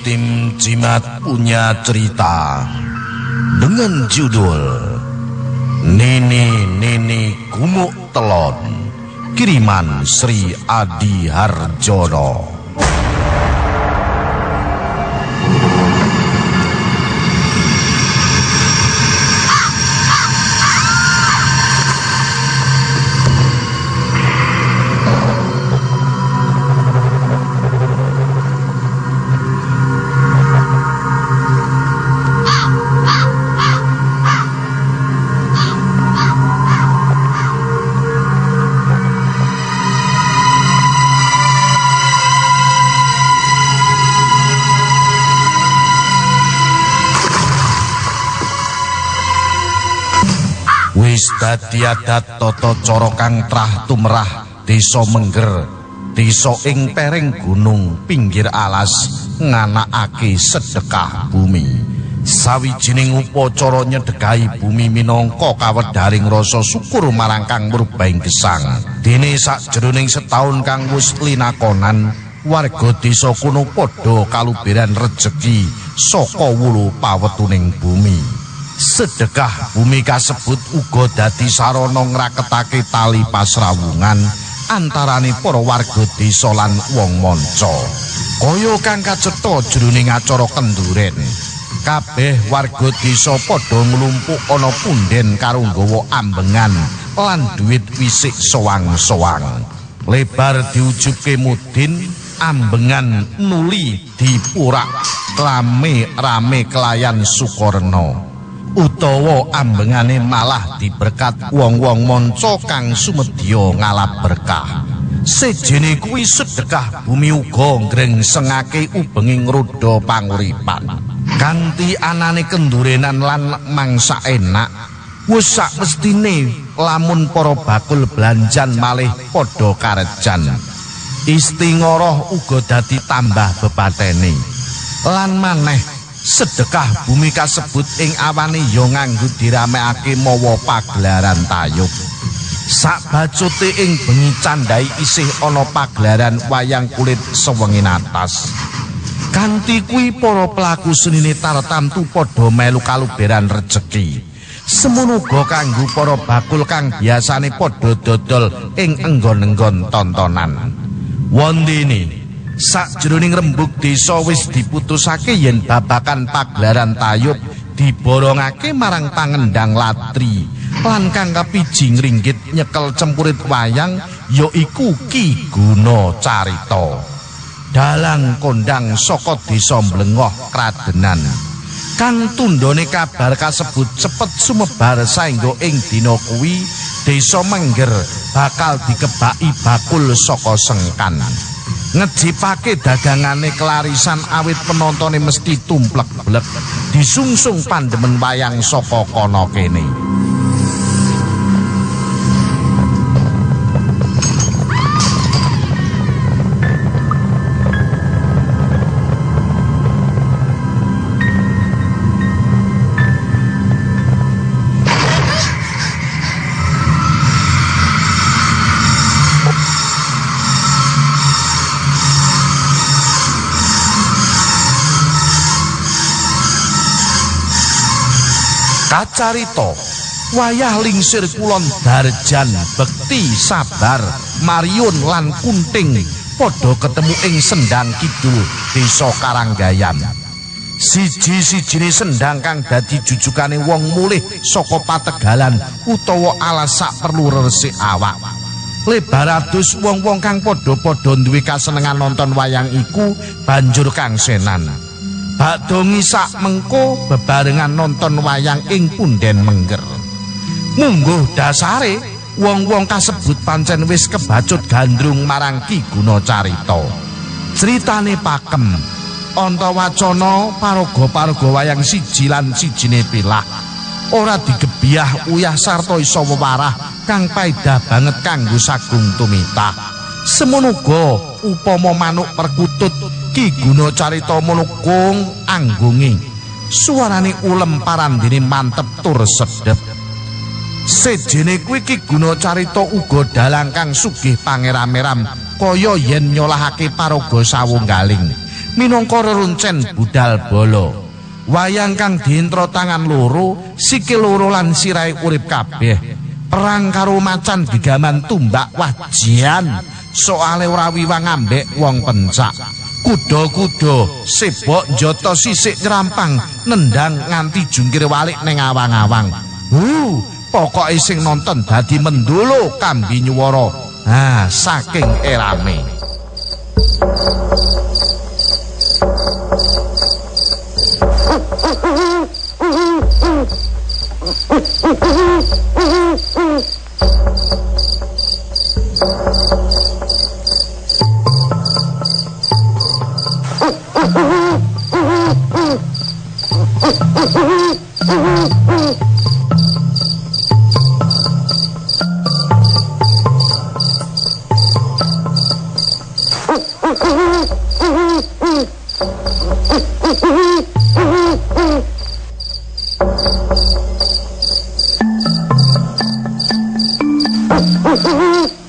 Tim Cimat punya cerita dengan judul Nini Nini Gumuk Telon kiriman Sri Adi Harjono. Dadi adat tata cara kang trah tumrah desa Mengger, desa ing pereng gunung pinggir alas nganakake sedekah bumi. Sawijining upacara nyedekahi bumi minangka kawedaring rasa syukur marang Kang Murbahing Gesang. Dene sakjroning setahun kang wis linakonan, warga desa kuno padha kaluberan rejeki saka wulu pawetuning bumi. Sedekah bumi kasebut uga dadi sarana ngraketake tali pasrawungan antarane para warga desa lan wong manca. Kaya kang kacetha jroning acara kenduren. Kabeh warga desa padha nglumpuk ana punden karo nggawa ambengan lan duit wisik sowang-sowang lebar diujubke mudin ambengan nuli dipurak rame-rame kelayan Sukorno. Utawa ambengane malah diberkat wong-wong manca kang sumedya ngalap berkah. Sejene kuwi sedekah bumi uga ngrengsengake ubenging roda panguripan. Kanthi anane kendurenan lan mangsa enak, wis sak mestine lamun para bakul belanjan malih padha karejan. Istingara uga dadi tambah bepatene. Lan maneh sedekah bumi kasebut ing awane ya nganggo diramekake mawa pagelaran tayub. Sak bacute ing bengi candai isih ana pagelaran wayang kulit sewengin atas kanthi kuwi para pelaku senine tartamtu padha melu kaluberan rejeki. Semono uga kanggo para bakul kang biasane padha dodol ing enggon-enggon tontonan. Wondene sakjroning rembug desa wis diputusake yen babakan pagelaran tayub diborongake marang pangendang latri. Lan kang kapiji ringgit nyekel cempurit wayang yaiku Ki Guna Carita dalang kondang saka desa Mlengoh Kradenan. Kang tundone kabar kasebut cepet sumebar saengga ing dina kuwi desa Mengger bakal dikebaki bakul saka sengkan ngejipake dagangane kelarisan awit penontone mesti tumplek-blek disungsung pandemen wayang saka kono kene. Kacarita wayah lingsir kulon darjan bekti sabar mariun lan kunting padha ketemu ing sendang kidul desa karanggayan. Siji-sijine sendang kang dadi jujukane wong mulih saka pategalan utawa alasak perlu resik awak. Lebar adus wong-wong kang padha-padha duwe kasenengan nonton wayang iku banjur kang senan Bakdo ngisak mengko bebarengan nonton wayang ing punden mengger. Mungguh dasare wong-wong kasebut pancen wis kebacut gandrung marang Ki Guna Carita. Critane pakem anta wacana paraga-paraga wayang siji lan sijine pilah. Ora digebiah uyah sarta isa wewarah kang paedah banget kanggo sagung tumitah. Semono upama manuk perkutut Ki Guna Carita Mulukung anggungi suarane ulem parandene mantep tur sedep sejene kuwi Ki Guna Carita uga dalang kang sugih pangeram-eram kaya yen nyolahake paraga sawunggaling minangka reruncen budal bala. Wayang kang diintro tangan loro, sikil loro lan sirahe urip kabeh. Perang karo macan digaman tumbak wajian, soale ora wiwang ambek wong pencak. Kuda-kuda sibok njoto sisik nyerampang nendang nganti jungkir walik ning awang-awang. Hu, pokoke sing nonton dadi mendolo kambi nyuwara. Ah, saking erame. Oh,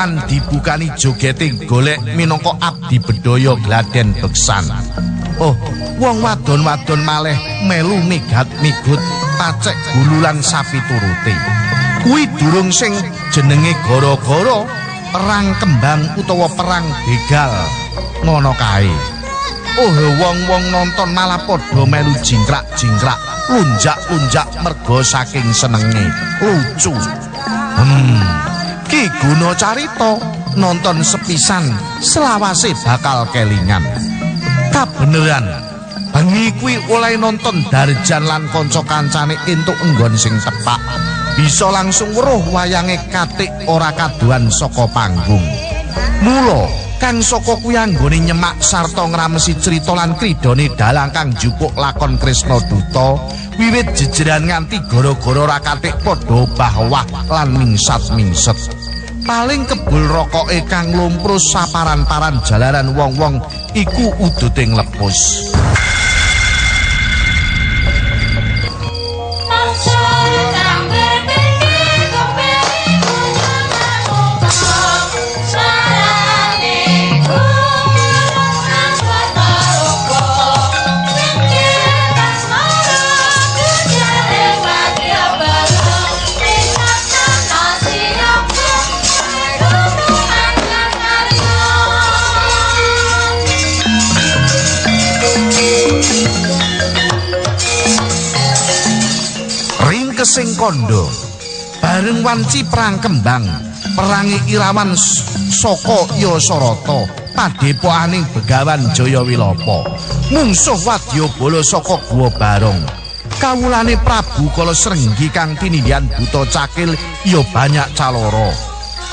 limbukan dibukani jogeting golek minangka abdi bedaya gladen beksan. Oh, wong wadon-wadon maleh melu migat migut pacek gululan sapi turute. Kuwi durung sing jenenge gara-gara perang kembang utawa perang begal. Ngono kae. Oh, wong-wong nonton malah padha melu jingkrak-jingkrak, lunjak-lunjak mergo saking senenge. Lucu. Hmm. Ki guna carita nonton sepisan selawase bakal kelingan. Kabeneran. Bengi kuwi oleh nonton Darjan lan kanca kancane entuk enggon sing tepak. Bisa langsung weruh wayange katik ora kaduan saka panggung. Mula kang saka kuwi anggone nyemak sarta ngramesi crita lan kridane dalang kang jupuk lakon Kresna Duta wiwit jejeran nganti gara-gara ora katik padha bahwah lan mingsat-mingset. paling kebul rokoke kang lumprus saparan-paran jalaran wong-wong iku uduting lepus. Ringkesing kondo. Bareng wanci perang kembang perangi Irawan saka Yasarata padepokaning Begawan Jayawilapa. Mungsuh wadyabala saka Guwa Barong kawulane Prabu Kala Srenggi kang tinindyan buta cakil ya banyak caloro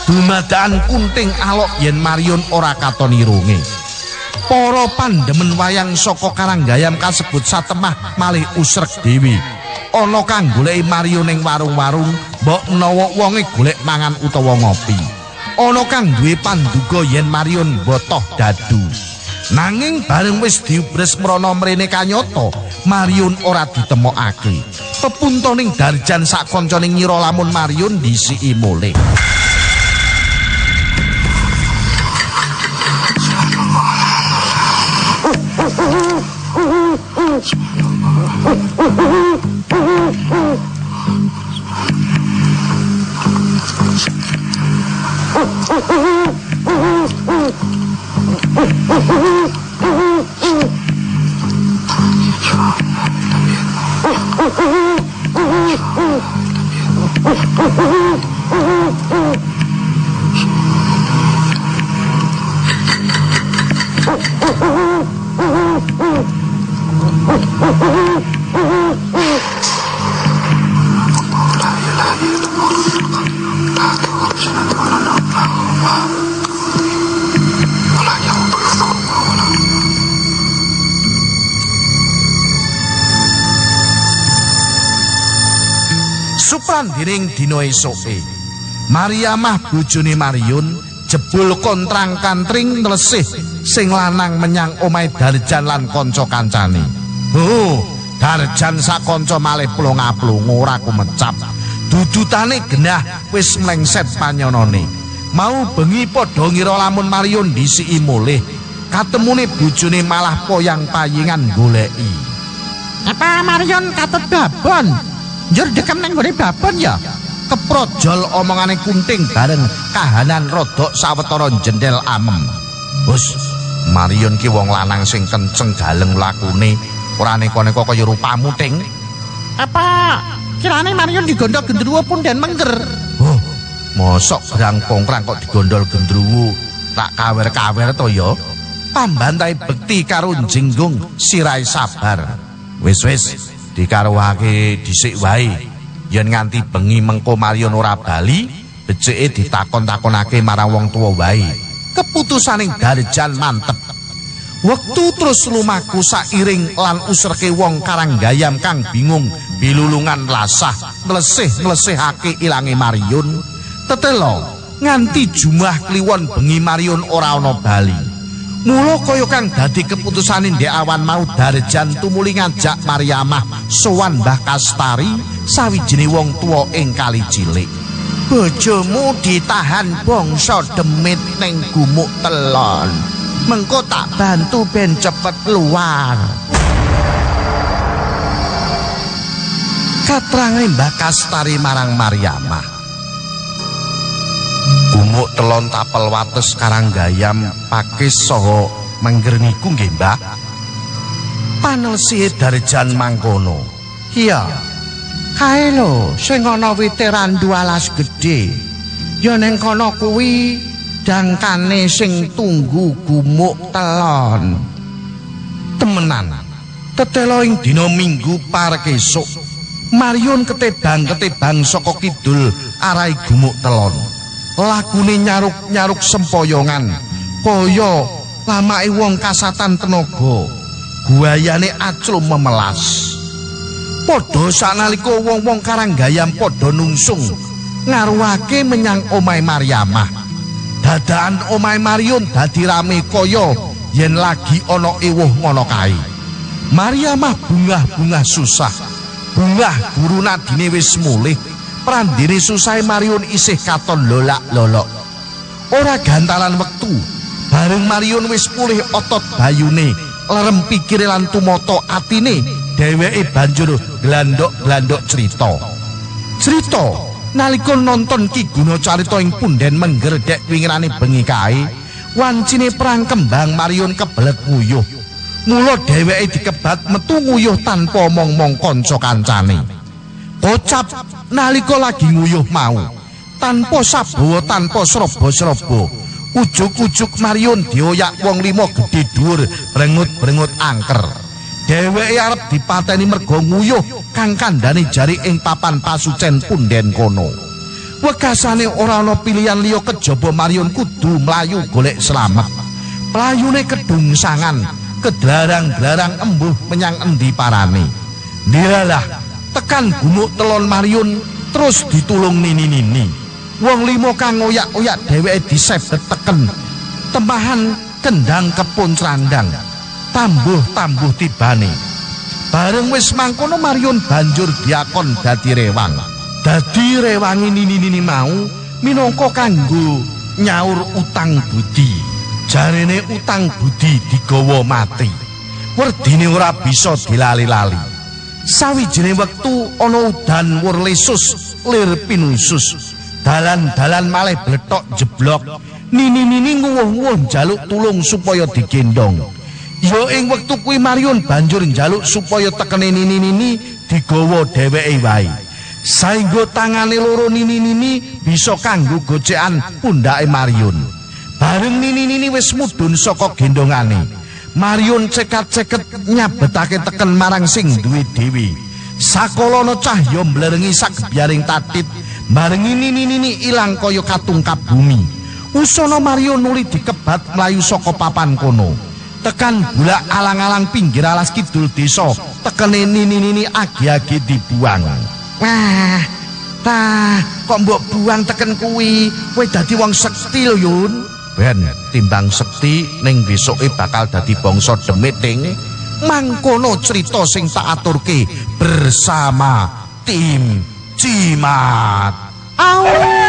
dumadaan kunting alok yen Marion ora katon irunge para pandemen wayang saka Karanggayam kasebut satemah malih usrek dewi ana kang goleki Mario ning warung-warung, mbok menawa wonge golek mangan utawa ngopi. Ana kang duwe panduga yen Mario mbotoh dadu. Nanging bareng wis diubres mrana mrene kanyata, Mario ora ditemokake. Pepuntoning darjan sak kancane ngira lamun Mario disiki mulih. Oh, Oh, oh, oh. Prandiring dina esuke, Mariamah bojone Mariun jebul kontrang kantring nlesih sing lanang menyang omahe Darjan lan kanca kancane. Oh, Darjan sak kanca malih plong-aplung ora kumecap. Dudutane genah wis mlengset panyonone. Mau bengi padha ngira lamun Mariun disiki mulih. Katemune bojone malah poyang payingan goleki. Apa Marion katut babon? Njur dekem nang gone babon ya? keprojol omongane kunting bareng kahanan rodok sawetara jendel amem. Bos, Marion ki wong lanang sing kenceng daleng lakune, ora neko-neko kaya rupamu ting. Apa kirane Marion digondol gendruwo pun dan mengger? Oh, mosok gerang pongkrang kok digondol gendruwo, tak kawer-kawer to ya. Pambantai bekti karo jinggung sirai sabar. Wis-wis dikaruhake dhisik wae. yen nganti bengi mengko Marion ora bali, becike ditakon-takonake marang wong tuwa wae. Keputusaning Darjan mantep. Wektu terus lumaku sairing lan usreke wong karanggayam kang bingung bilulungan lasah nglesih-nglesihake ilange Marion. Tetelo nganti jumlah kliwon bengi Marion ora ana bali. Mula kaya kang dadi keputusane ndek awan mau Darjan tumuli ngajak Mariamah sowan Mbah Kastari sawijine wong tuwa ing kali cilik. Bojomu ditahan bangsa demit ning gumuk telon. Mengko tak bantu ben cepet luar. Katrange Mbah Kastari marang Mariamah. Gumuk telon tapel wates karanggayam pakis saha menggerniku nggih Mbah panelsi darjan mangkono. Iya. Sing ana wite randu alas gedhe. Ya ning kono kuwi dangkane sing tunggu gumuk telon. Temenan. Tetelo ing dina minggu parek esuk. Marion ketebang-ketebang saka kidul arai gumuk telon. Lakune nyaruk-nyaruk sempoyongan. Kaya lamake wong kasatan tenaga. Guayane acul memelas. Padha sanalika wong-wong karanggayam padha nungsung ngaruhake menyang omahe Maryamah. Dadaan omahe Marion dadi rame kaya yen lagi ana ewuh ngono kae. Maryamah bungah-bungah susah. Bungah guru nadine wis mulih prandini susah Marion isih katon lolak-lolok. Ora gantalan wektu, bareng Marion wis pulih otot bayune, lerem pikir lan tumoto atine, dheweke banjur glandok-glandok cerita. Cerita nalika nonton Ki Guna carita ing punden menggerdek wingirane bengi kae, wancine perang kembang Marion kebelet nguyuh. Mula dheweke dikebat metu nguyuh tanpa omong-omong kanca Bocap nalika lagi nguyuh mau. Tanpa sabawa tanpa srobo-srobo ujug-ujug Marion dioyak wong limo gedhe dhuwur brengut-brengut angker. Dheweke arep dipateni mergo nguyuh kang kandhane jari ing papan pasucen punden kono. Wegasane ora ana pilihan liya kejaba Marion kudu mlayu golek slamet. Playune kedung sangan kedlarang-larang embuh menyang endi parane? Dilalah tekan gumuk telon Mariun terus ditulung nini-nini. Wong limo kang oyak-oyak dheweke disebet teken. Temahan kendang kepun cerandang. Tambuh-tambuh tibane. Bareng wis mangkono Mariun banjur diakon dadi rewang. Dadi rewangi nini-nini mau minangka kanggo nyaur utang budi. Jarene utang budi digawa mati. Werdine ora bisa dilali-lali. Sawijine wektu ana udan wur lesus lir pinusus dalan-dalan malih blethok jeblok. Nini-nini nguwuh-nguwuh njaluk tulung supaya digendong. Ya ing wektu kuwi Marion banjur njaluk supaya tekene nini-nini digawa dheweke wae. Saengga tangane loro nini-nini bisa kanggo gocekan pundake Marion. Bareng nini-nini wis mudhun saka gendongane Marion cekat-ceket nyabetake teken marang sing duwe dewi. Sakolono cahya mblerengi sagebyaring tatit, bareng ini nini ilang kaya katungkap bumi. Usono Marion nuli dikebat mlayu saka papan kono. Tekan bulak alang-alang pinggir alas kidul desa, tekene nini-nini agi-agi dibuang. Wah, Tah, kok mbok buang teken kuwi, kowe dadi wong sekti lho, Yun. Ben, timbang sekti ning besoke bakal dadi bangsa demiting. Mangkono cerita sing tak aturke bersama tim Cimat. Au.